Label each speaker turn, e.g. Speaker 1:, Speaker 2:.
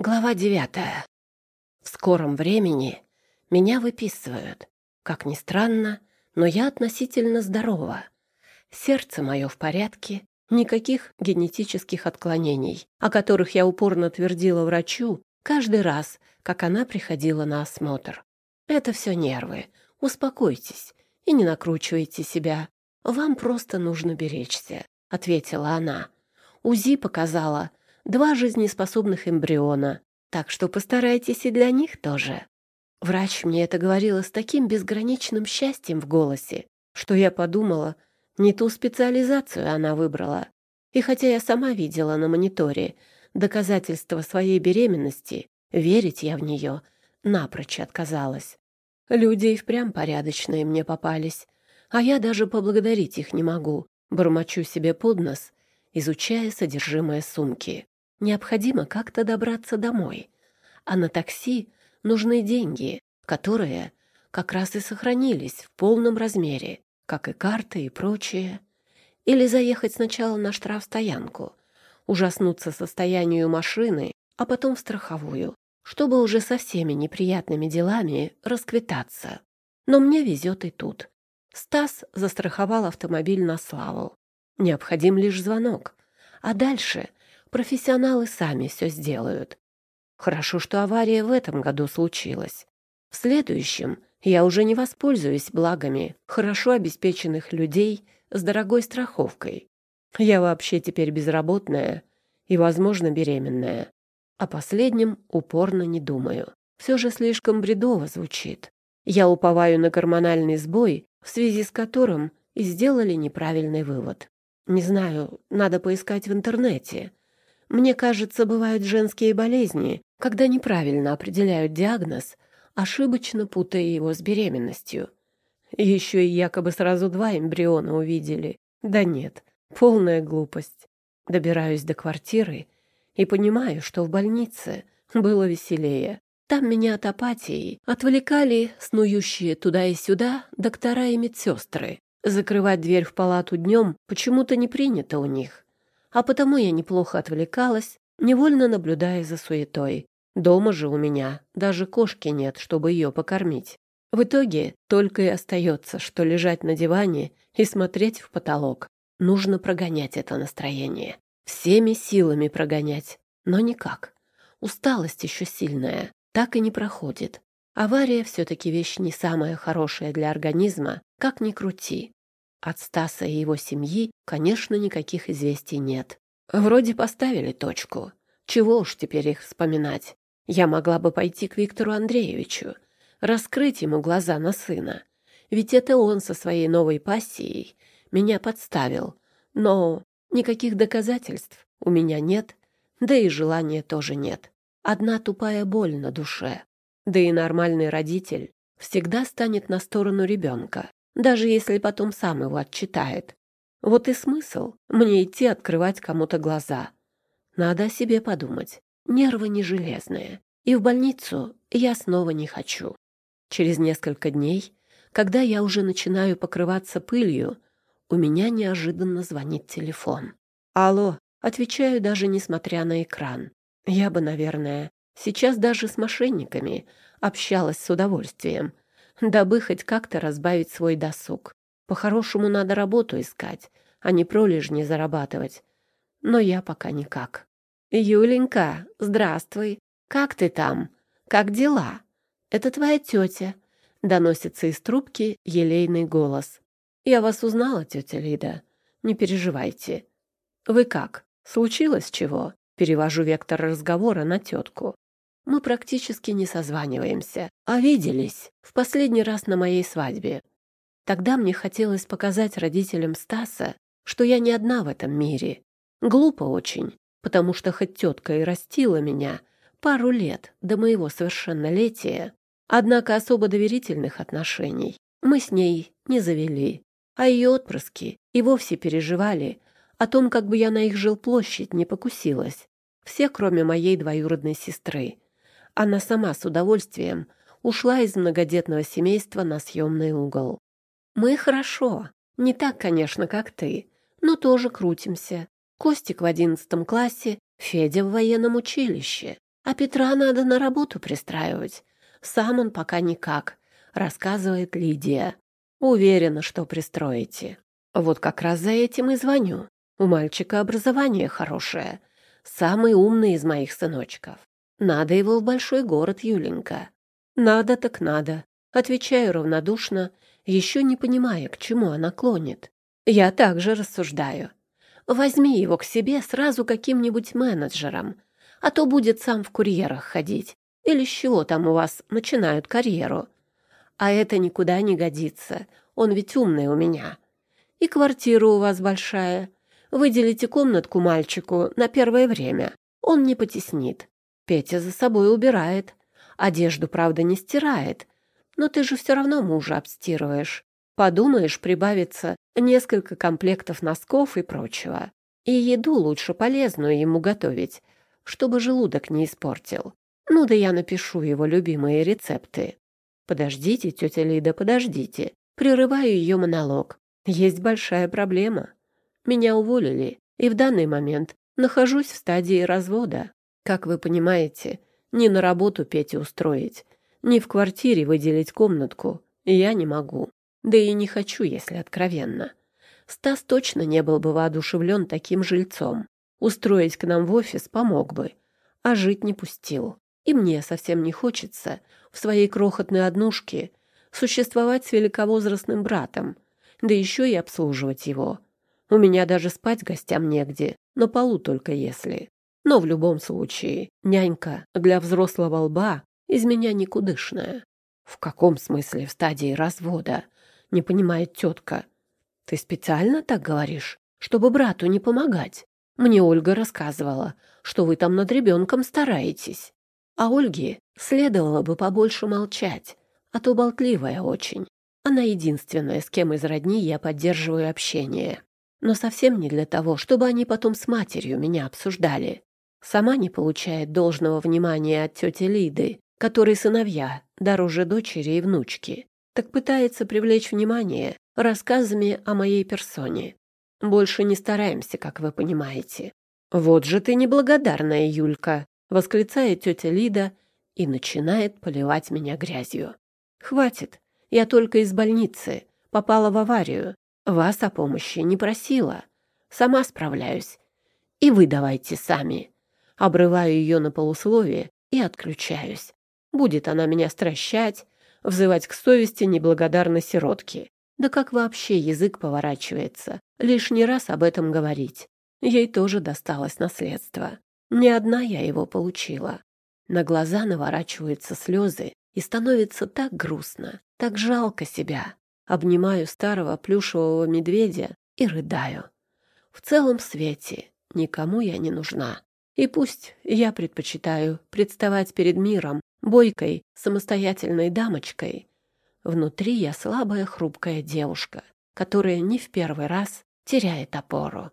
Speaker 1: Глава девятая. В скором времени меня выписывают. Как ни странно, но я относительно здорова. Сердце мое в порядке, никаких генетических отклонений, о которых я упорно твердила врачу каждый раз, как она приходила на осмотр. Это все нервы. Успокойтесь и не накручивайте себя. Вам просто нужно беречься, — ответила она. УЗИ показала два жизнеспособных эмбриона, так что постарайтесь и для них тоже. Врач мне это говорила с таким безграничным счастьем в голосе, что я подумала, не ту специализацию она выбрала. И хотя я сама видела на мониторе доказательства своей беременности, верить я в нее напрочь отказалась. Люди и впрямь порядочные мне попались, а я даже поблагодарить их не могу. Бормочу себе под нос, изучая содержимое сумки. Необходимо как-то добраться домой. А на такси нужны деньги, которые как раз и сохранились в полном размере, как и карты и прочее. Или заехать сначала на штрафстоянку, ужаснуться состоянию машины, а потом в страховую, чтобы уже со всеми неприятными делами расквитаться. Но мне везет и тут. Стас застраховал автомобиль на славу. Необходим лишь звонок. А дальше профессионалы сами все сделают. Хорошо, что авария в этом году случилась. В следующем я уже не воспользуюсь благами хорошо обеспеченных людей с дорогой страховкой. Я вообще теперь безработная и, возможно, беременная. О последнем упорно не думаю. Все же слишком бредово звучит. Я уповаю на гормональный сбой, в связи с которым и сделали неправильный вывод. Не знаю, надо поискать в интернете. Мне кажется, бывают женские болезни, когда неправильно определяют диагноз, ошибочно путая его с беременностью. Еще и якобы сразу два эмбриона увидели. Да нет, полная глупость. Добираюсь до квартиры и понимаю, что в больнице было веселее. Там меня от апатии отвлекали снующие туда и сюда доктора и медсестры. Закрывать дверь в палату днем почему-то не принято у них а потому я неплохо отвлекалась, невольно наблюдая за суетой. Дома же у меня даже кошки нет, чтобы ее покормить. В итоге только и остается, что лежать на диване и смотреть в потолок. Нужно прогонять это настроение. Всеми силами прогонять. Но никак. Усталость еще сильная. Так и не проходит. Авария все-таки вещь не самая хорошая для организма, как ни крути. От Стаса и его семьи, конечно, никаких известий нет. Вроде поставили точку. Чего уж теперь их вспоминать? Я могла бы пойти к Виктору Андреевичу, раскрыть ему глаза на сына. Ведь это он со своей новой пассией меня подставил. Но никаких доказательств у меня нет, да и желания тоже нет. Одна тупая боль на душе. Да и нормальный родитель всегда станет на сторону ребенка даже если потом сам его отчитает. Вот и смысл мне идти открывать кому-то глаза. Надо о себе подумать. Нервы не железные. И в больницу я снова не хочу. Через несколько дней, когда я уже начинаю покрываться пылью, у меня неожиданно звонит телефон. «Алло», отвечаю даже несмотря на экран. Я бы, наверное, сейчас даже с мошенниками общалась с удовольствием, дабы хоть как-то разбавить свой досуг. По-хорошему надо работу искать, а не пролежни зарабатывать. Но я пока никак. «Юленька, здравствуй. Как ты там? Как дела? Это твоя тетя», — доносится из трубки елейный голос. «Я вас узнала, тетя Лида. Не переживайте. Вы как? Случилось чего?» Перевожу вектор разговора на тетку мы практически не созваниваемся, а виделись в последний раз на моей свадьбе. Тогда мне хотелось показать родителям Стаса, что я не одна в этом мире. Глупо очень, потому что хоть тетка и растила меня пару лет до моего совершеннолетия, однако особо доверительных отношений мы с ней не завели, а ее отпрыски и вовсе переживали о том, как бы я на их жилплощадь не покусилась. Все, кроме моей двоюродной сестры, она сама с удовольствием ушла из многодетного семейства на съемный угол. «Мы хорошо. Не так, конечно, как ты, но тоже крутимся. Костик в одиннадцатом классе, Федя в военном училище, А Петра надо на работу пристраивать. Сам он пока никак, рассказывает Лидия. Уверена, что пристроите. Вот как раз за этим и звоню. У мальчика образование хорошее. Самый умный из моих сыночков. Надо его в большой город, Юленька. Надо так надо. Отвечаю равнодушно, еще не понимая, к чему она клонит. Я также рассуждаю. Возьми его к себе сразу каким-нибудь менеджером, а то будет сам в курьерах ходить. Или с чего там у вас начинают карьеру. А это никуда не годится. Он ведь умный у меня. И квартира у вас большая. Выделите комнатку мальчику на первое время. Он не потеснит. Петя за собой убирает. Одежду, правда, не стирает. Но ты же все равно мужа обстирываешь. Подумаешь, прибавится несколько комплектов носков и прочего. И еду лучше полезную ему готовить, чтобы желудок не испортил. Ну да я напишу его любимые рецепты. Подождите, тетя Лида, подождите. Прерываю ее монолог. Есть большая проблема. Меня уволили, и в данный момент нахожусь в стадии развода. Как вы понимаете, ни на работу Пете устроить, ни в квартире выделить комнатку я не могу. Да и не хочу, если откровенно. Стас точно не был бы воодушевлен таким жильцом. Устроить к нам в офис помог бы, а жить не пустил. И мне совсем не хочется в своей крохотной однушке существовать с великовозрастным братом, да еще и обслуживать его. У меня даже спать гостям негде, на полу только если. Но в любом случае, нянька для взрослого лба из меня никудышная. В каком смысле в стадии развода? Не понимает тетка. Ты специально так говоришь, чтобы брату не помогать? Мне Ольга рассказывала, что вы там над ребенком стараетесь. А Ольге следовало бы побольше молчать, а то болтливая очень. Она единственная, с кем из родни я поддерживаю общение. Но совсем не для того, чтобы они потом с матерью меня обсуждали. Сама не получает должного внимания от тети Лиды, которой сыновья дороже дочери и внучки, так пытается привлечь внимание рассказами о моей персоне. Больше не стараемся, как вы понимаете. «Вот же ты неблагодарная, Юлька!» — восклицает тетя Лида и начинает поливать меня грязью. «Хватит, я только из больницы, попала в аварию, вас о помощи не просила, сама справляюсь. И вы давайте сами обрываю ее на полусловие и отключаюсь. Будет она меня стращать, взывать к совести неблагодарной сиротки. Да как вообще язык поворачивается? Лишний раз об этом говорить. Ей тоже досталось наследство. Не одна я его получила. На глаза наворачиваются слезы, и становится так грустно, так жалко себя. Обнимаю старого плюшевого медведя и рыдаю. В целом свете никому я не нужна. И пусть я предпочитаю представать перед миром бойкой, самостоятельной дамочкой, внутри я слабая хрупкая девушка, которая не в первый раз теряет опору.